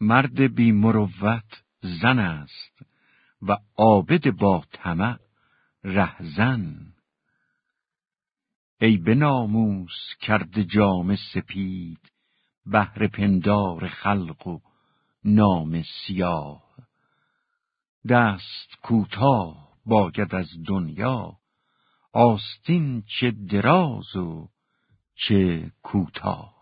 مرد بی مروت زن است و عابد با طمع رهزن. ای به ناموس کرد جام سپید بهر پندار خلق و نام سیاه. دست کوتاه باید از دنیا آستین چه دراز و چه کوتاه.